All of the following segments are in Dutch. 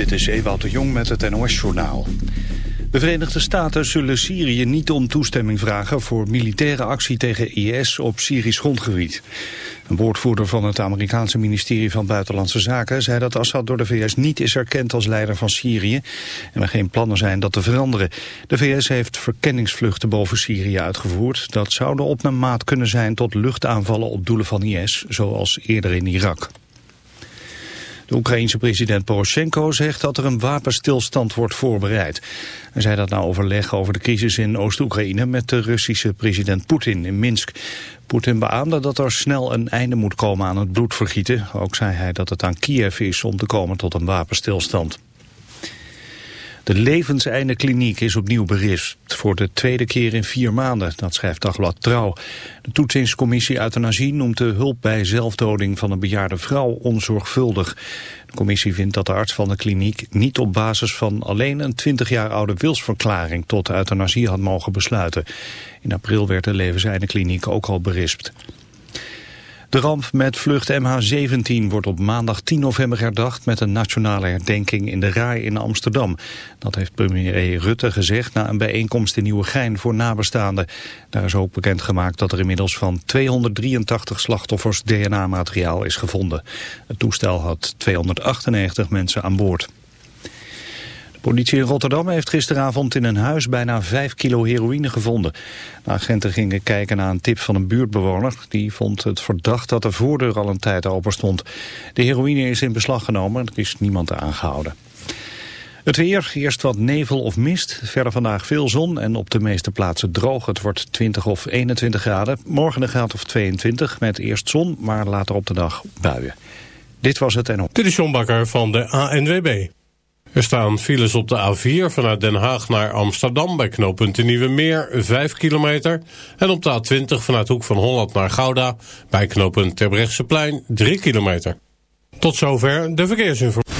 Dit is Ewout de Jong met het NOS-journaal. De Verenigde Staten zullen Syrië niet om toestemming vragen... voor militaire actie tegen IS op Syrisch grondgebied. Een woordvoerder van het Amerikaanse ministerie van Buitenlandse Zaken... zei dat Assad door de VS niet is erkend als leider van Syrië... en er geen plannen zijn dat te veranderen. De VS heeft verkenningsvluchten boven Syrië uitgevoerd. Dat zouden op een maat kunnen zijn tot luchtaanvallen op doelen van IS... zoals eerder in Irak. De Oekraïense president Poroshenko zegt dat er een wapenstilstand wordt voorbereid. Hij zei dat na overleg over de crisis in Oost-Oekraïne met de Russische president Poetin in Minsk. Poetin beaamde dat er snel een einde moet komen aan het bloedvergieten. Ook zei hij dat het aan Kiev is om te komen tot een wapenstilstand. De levenseinde kliniek is opnieuw berispt voor de tweede keer in vier maanden, dat schrijft Dagblad Trouw. De toetsingscommissie euthanasie noemt de hulp bij zelfdoding van een bejaarde vrouw onzorgvuldig. De commissie vindt dat de arts van de kliniek niet op basis van alleen een 20 jaar oude wilsverklaring tot euthanasie had mogen besluiten. In april werd de levenseinde kliniek ook al berispt. De ramp met vlucht MH17 wordt op maandag 10 november herdacht met een nationale herdenking in de RAI in Amsterdam. Dat heeft premier Rutte gezegd na een bijeenkomst in Nieuwegein voor nabestaanden. Daar is ook bekendgemaakt dat er inmiddels van 283 slachtoffers DNA-materiaal is gevonden. Het toestel had 298 mensen aan boord. Politie in Rotterdam heeft gisteravond in een huis bijna 5 kilo heroïne gevonden. De agenten gingen kijken naar een tip van een buurtbewoner. Die vond het verdacht dat de voordeur al een tijd open stond. De heroïne is in beslag genomen, er is niemand aangehouden. Het weer, eerst wat nevel of mist. Verder vandaag veel zon en op de meeste plaatsen droog. Het wordt 20 of 21 graden. Morgen een graad of 22 met eerst zon, maar later op de dag buien. Dit was het en op. Dit is John Bakker van de ANWB. Er staan files op de A4 vanuit Den Haag naar Amsterdam... bij knooppunt de Nieuwe Meer, 5 kilometer. En op de A20 vanuit Hoek van Holland naar Gouda... bij knooppunt Terbrechtseplein, 3 kilometer. Tot zover de verkeersinformatie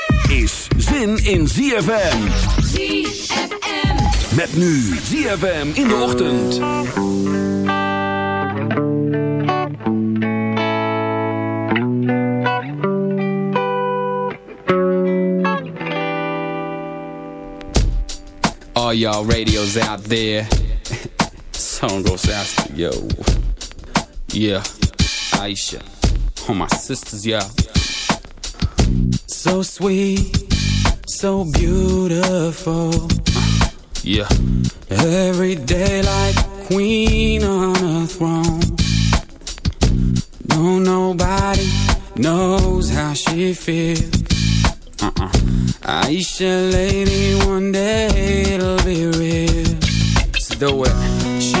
Is zin in ZFM. ZFM. Met nu ZFM in de ochtend. All y'all radios out there. Song goes out to yo. Yeah, Aisha. All my sisters, yeah. So sweet, so beautiful. Yeah. Every day like a queen on a throne. No, nobody knows how she feels. Uh-uh. Aisha, lady, one day it'll be real. So do it. She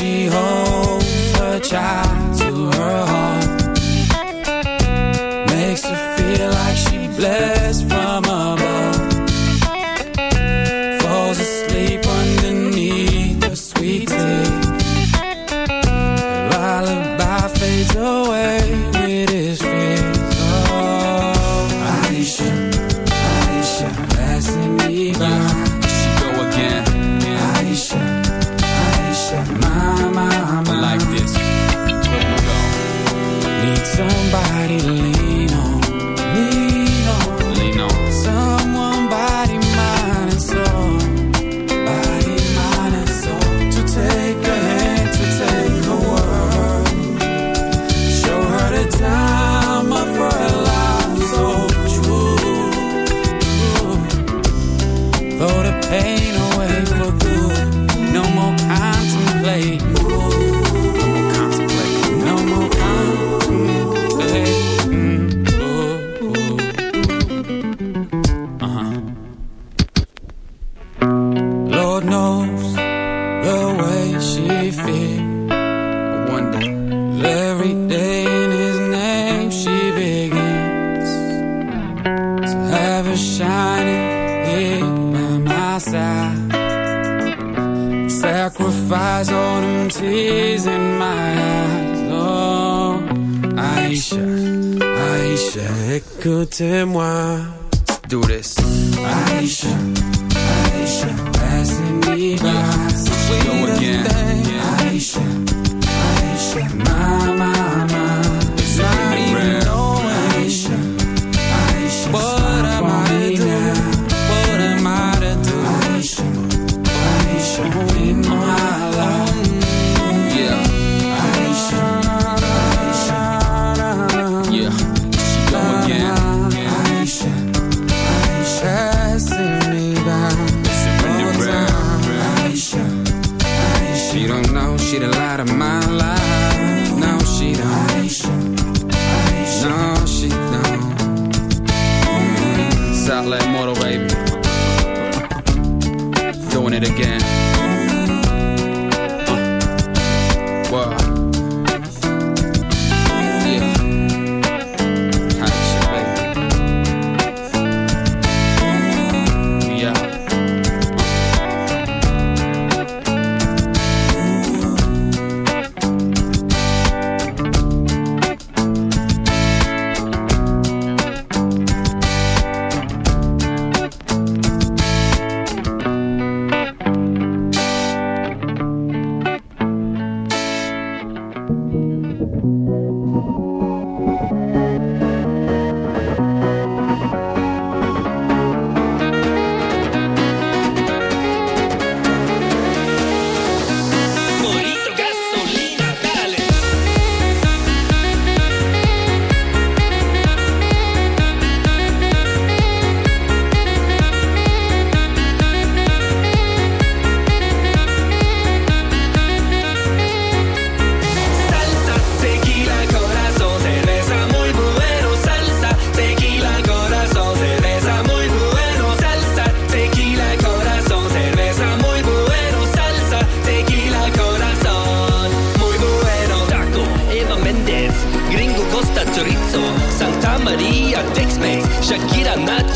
she holds her child.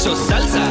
hecho salsa.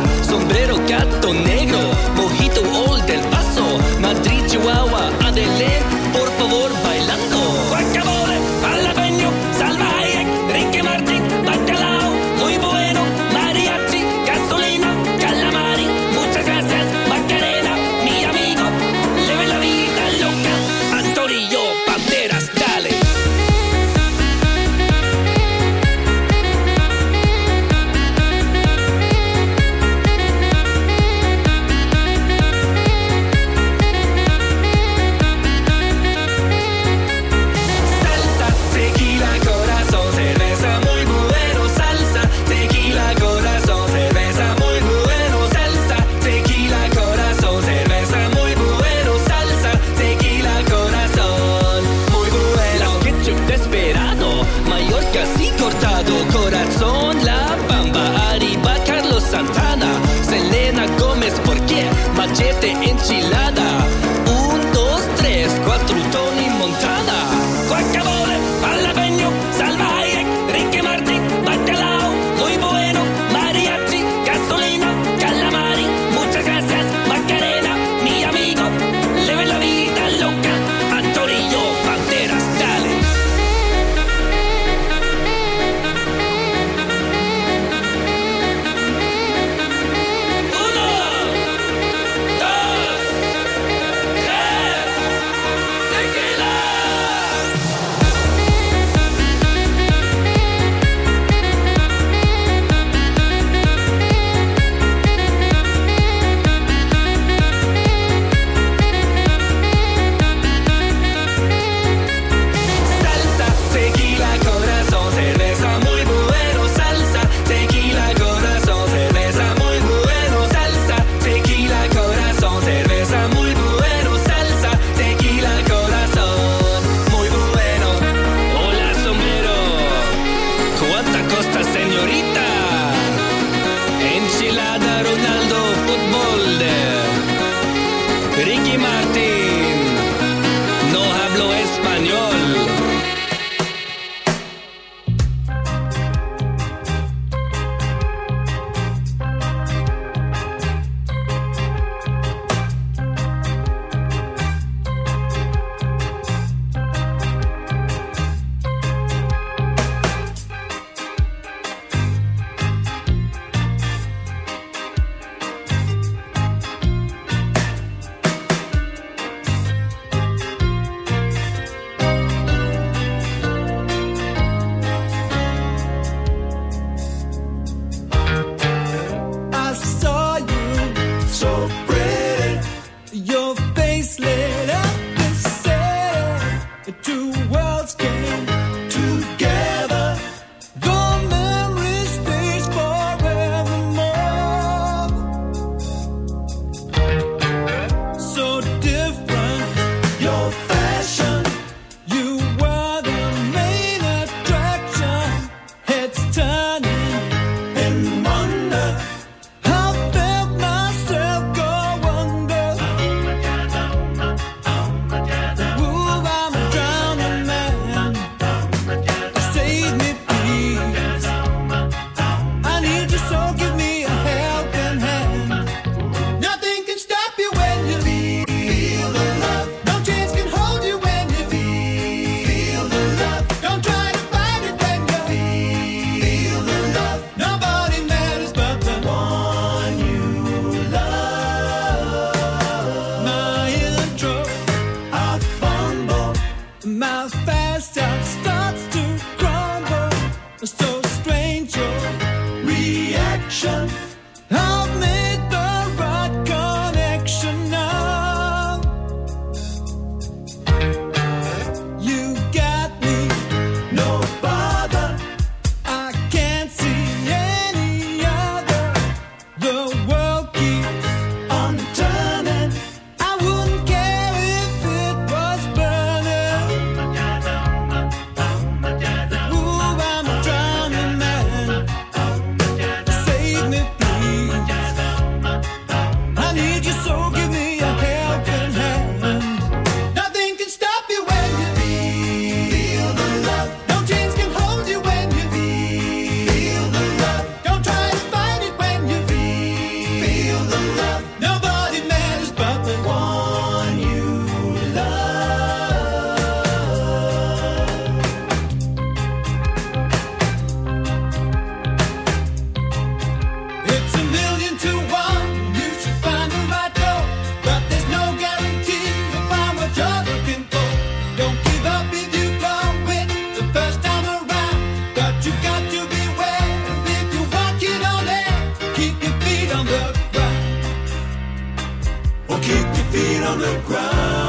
Feet on the ground,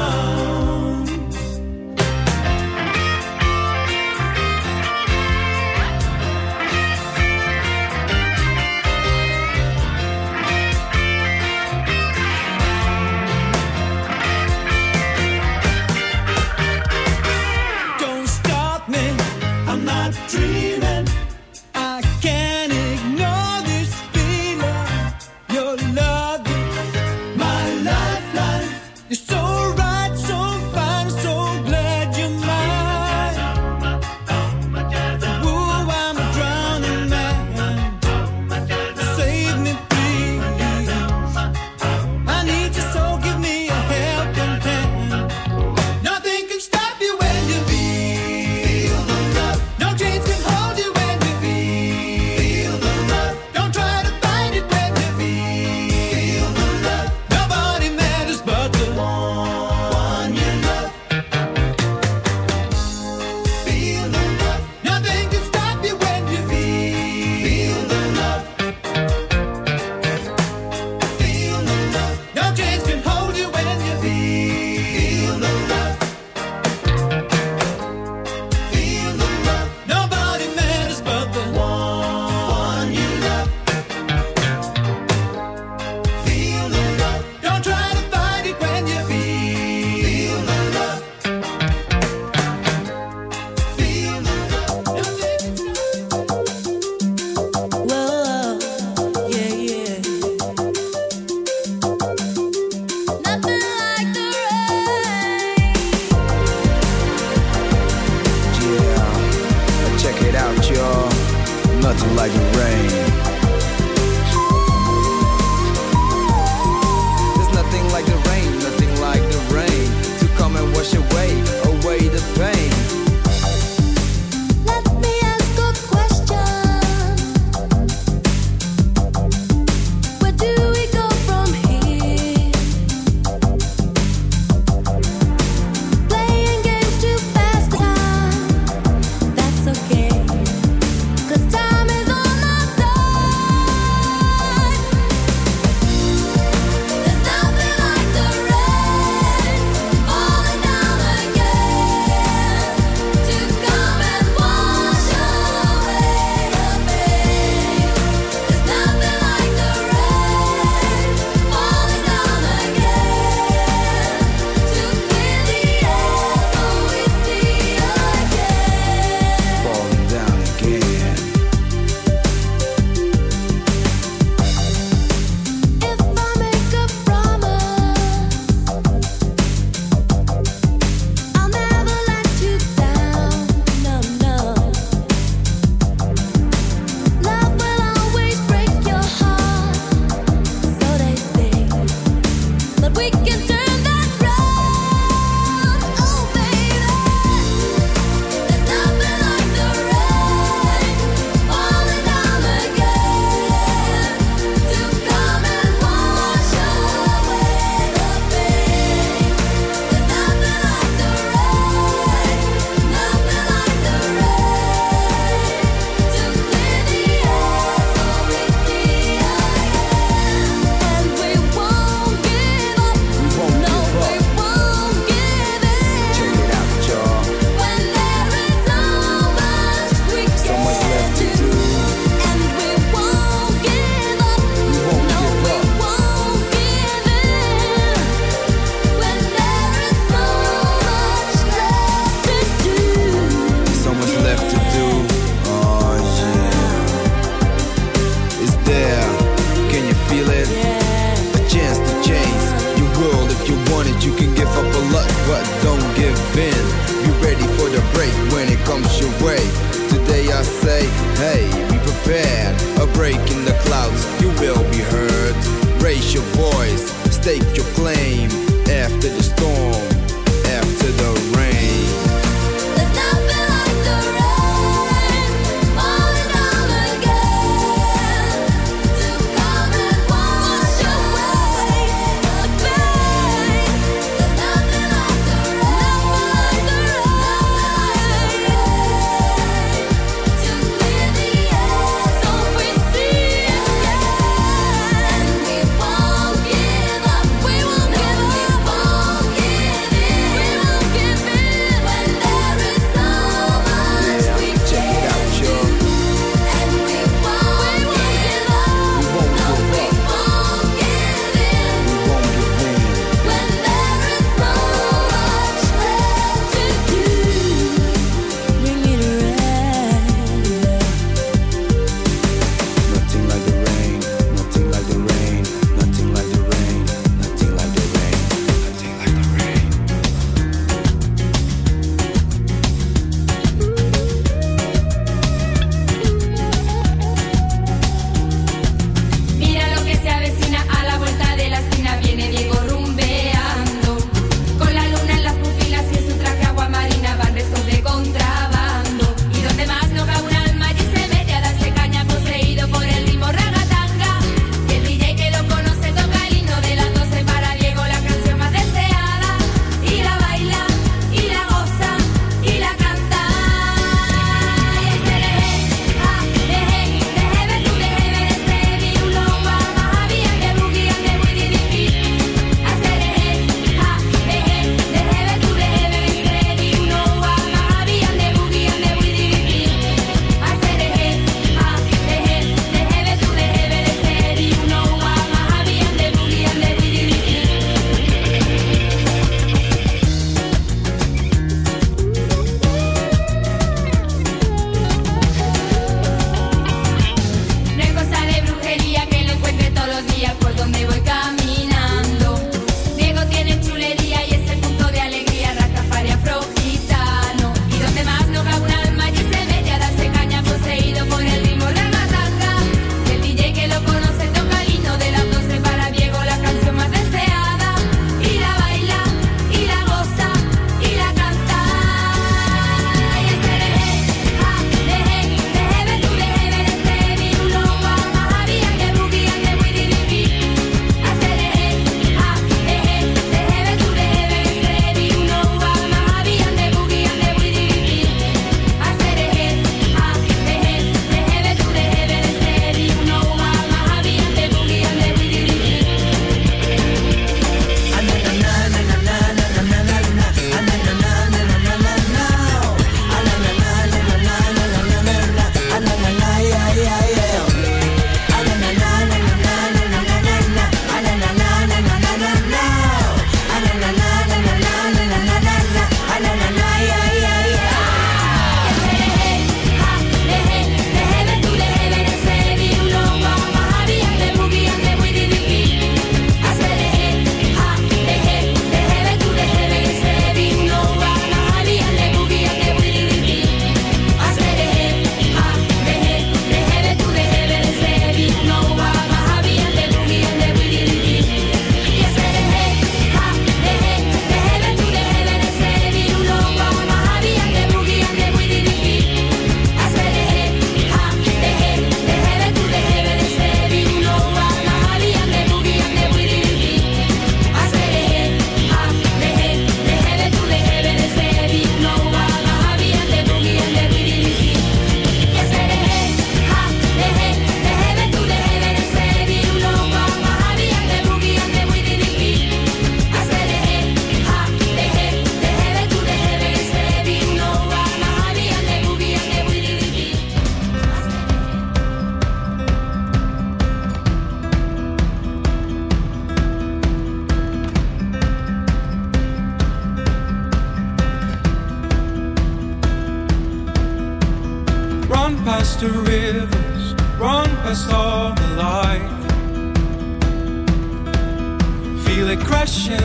like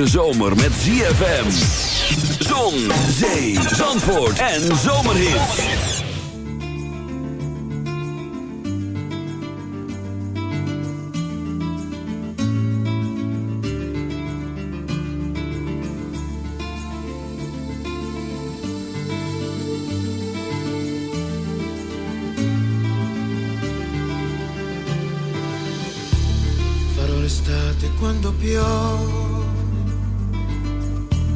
Hete zomer met ZFM. Zon, zee, zandvoort en zomerhit. Farò l'estate quando piove,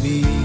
ouvir.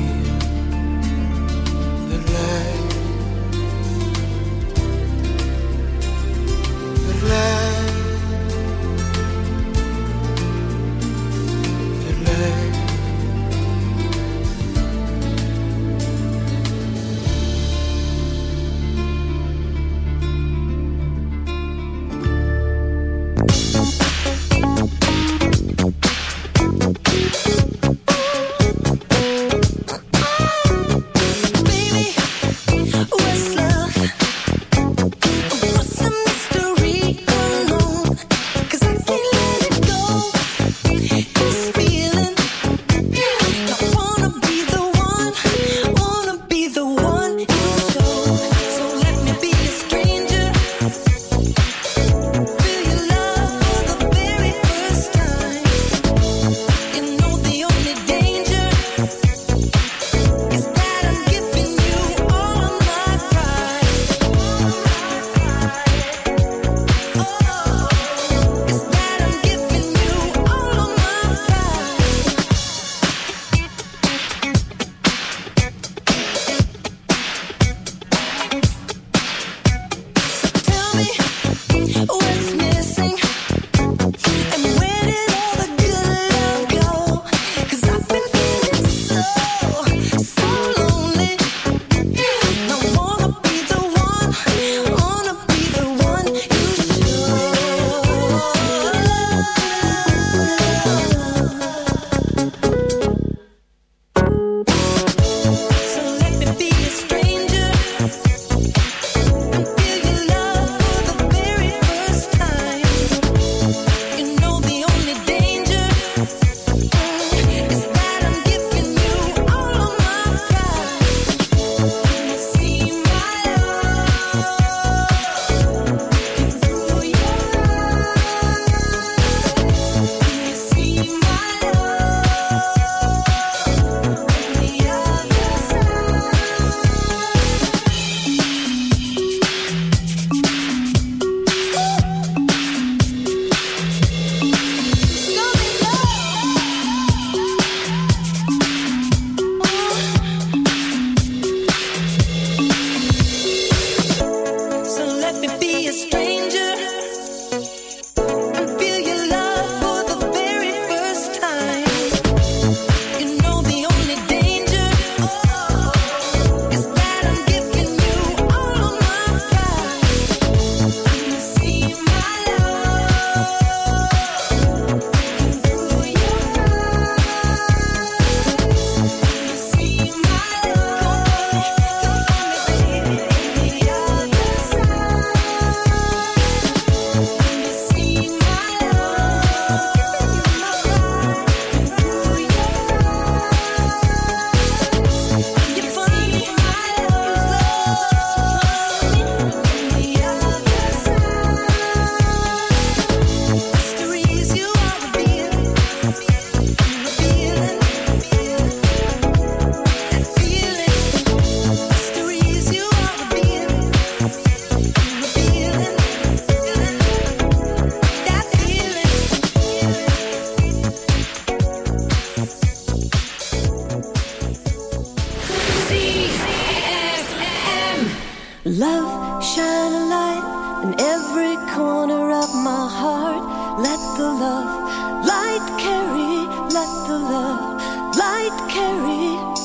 in every corner of my heart. Let the love light carry, let the love light carry.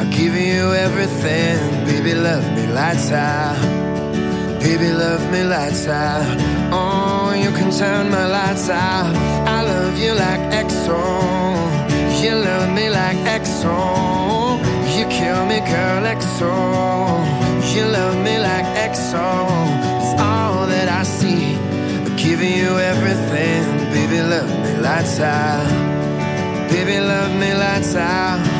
I'm giving you everything, baby. Love me lights out. Baby, love me lights out. Oh, you can turn my lights out. I love you like EXO. You love me like EXO. You kill me, girl, EXO. You love me like EXO. It's all that I see. I'm giving you everything. Baby, love me lights out. Baby, love me lights out.